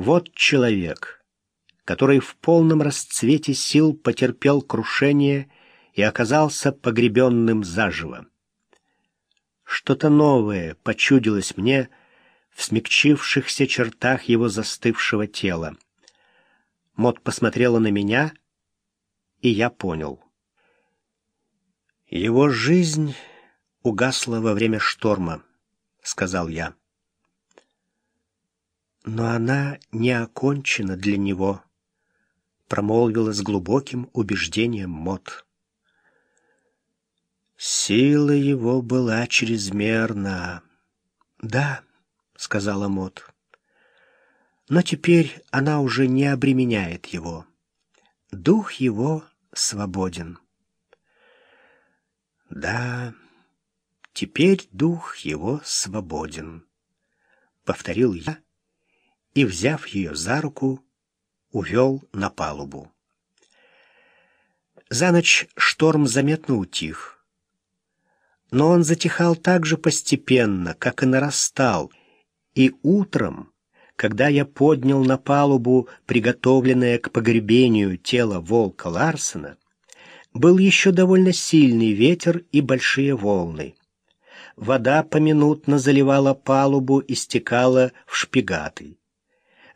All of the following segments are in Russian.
Вот человек, который в полном расцвете сил потерпел крушение и оказался погребенным заживо. Что-то новое почудилось мне в смягчившихся чертах его застывшего тела. Мот посмотрела на меня, и я понял. Его жизнь угасла во время шторма, — сказал я. Но она не окончена для него, — промолвила с глубоким убеждением Мот. Сила его была чрезмерна. Да, — сказала Мот. Но теперь она уже не обременяет его. Дух его свободен. Да, теперь дух его свободен, — повторил я и, взяв ее за руку, увел на палубу. За ночь шторм заметно утих, но он затихал так же постепенно, как и нарастал, и утром, когда я поднял на палубу приготовленное к погребению тело волка Ларсена, был еще довольно сильный ветер и большие волны. Вода поминутно заливала палубу и стекала в шпигаты.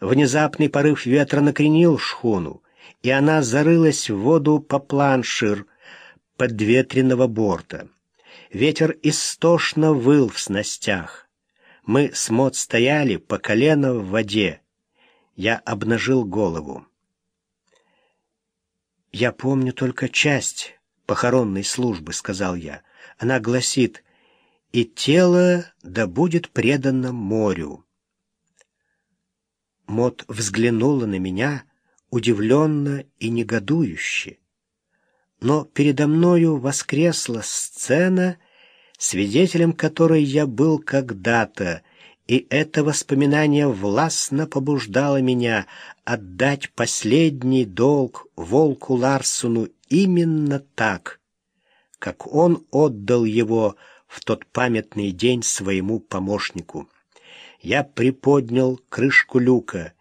Внезапный порыв ветра накренил шхуну, и она зарылась в воду по планшир подветренного борта. Ветер истошно выл в снастях. Мы с Мот стояли по колено в воде. Я обнажил голову. «Я помню только часть похоронной службы», — сказал я. Она гласит «И тело да будет предано морю». Мот взглянула на меня удивленно и негодующе. Но передо мною воскресла сцена, свидетелем которой я был когда-то, и это воспоминание властно побуждало меня отдать последний долг волку Ларсону именно так, как он отдал его в тот памятный день своему помощнику я приподнял крышку люка,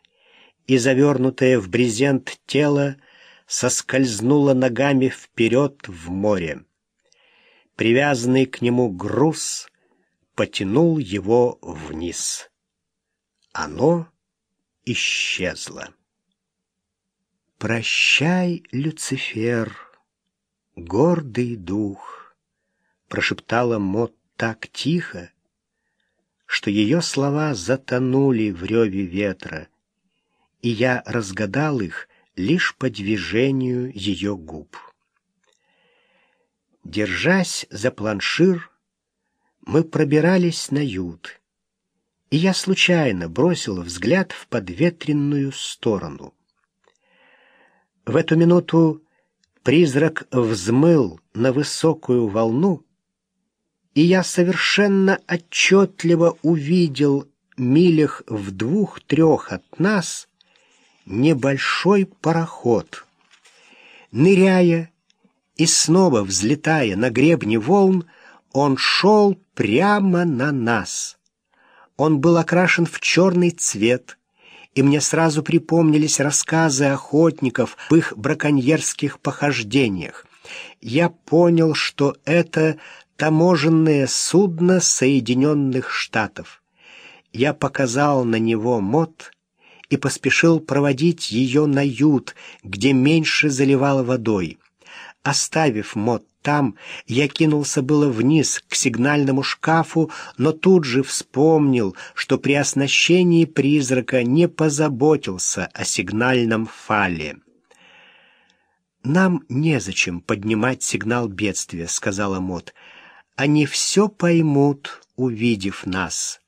и завернутое в брезент тело соскользнуло ногами вперед в море. Привязанный к нему груз потянул его вниз. Оно исчезло. «Прощай, Люцифер, гордый дух!» — прошептала Мот так тихо, что ее слова затонули в реве ветра, и я разгадал их лишь по движению ее губ. Держась за планшир, мы пробирались на ют, и я случайно бросил взгляд в подветренную сторону. В эту минуту призрак взмыл на высокую волну, и я совершенно отчетливо увидел милях в двух-трех от нас небольшой пароход. Ныряя и снова взлетая на гребне волн, он шел прямо на нас. Он был окрашен в черный цвет, и мне сразу припомнились рассказы охотников в их браконьерских похождениях. Я понял, что это таможенное судно Соединенных Штатов. Я показал на него мод и поспешил проводить ее на ют, где меньше заливало водой. Оставив мод там, я кинулся было вниз к сигнальному шкафу, но тут же вспомнил, что при оснащении призрака не позаботился о сигнальном фале. «Нам незачем поднимать сигнал бедствия», — сказала Мот они все поймут, увидев нас.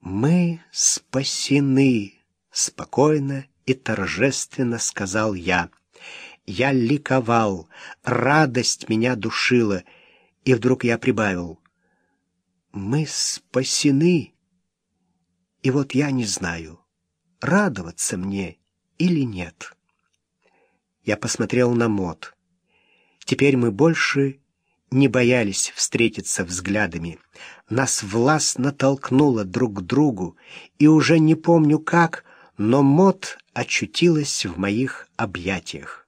«Мы спасены», — спокойно и торжественно сказал я. Я ликовал, радость меня душила, и вдруг я прибавил. «Мы спасены, и вот я не знаю, радоваться мне или нет». Я посмотрел на Мот. Теперь мы больше не боялись встретиться взглядами. нас властно толкнуло друг к другу, и уже не помню как, но Мот очутилась в моих объятиях.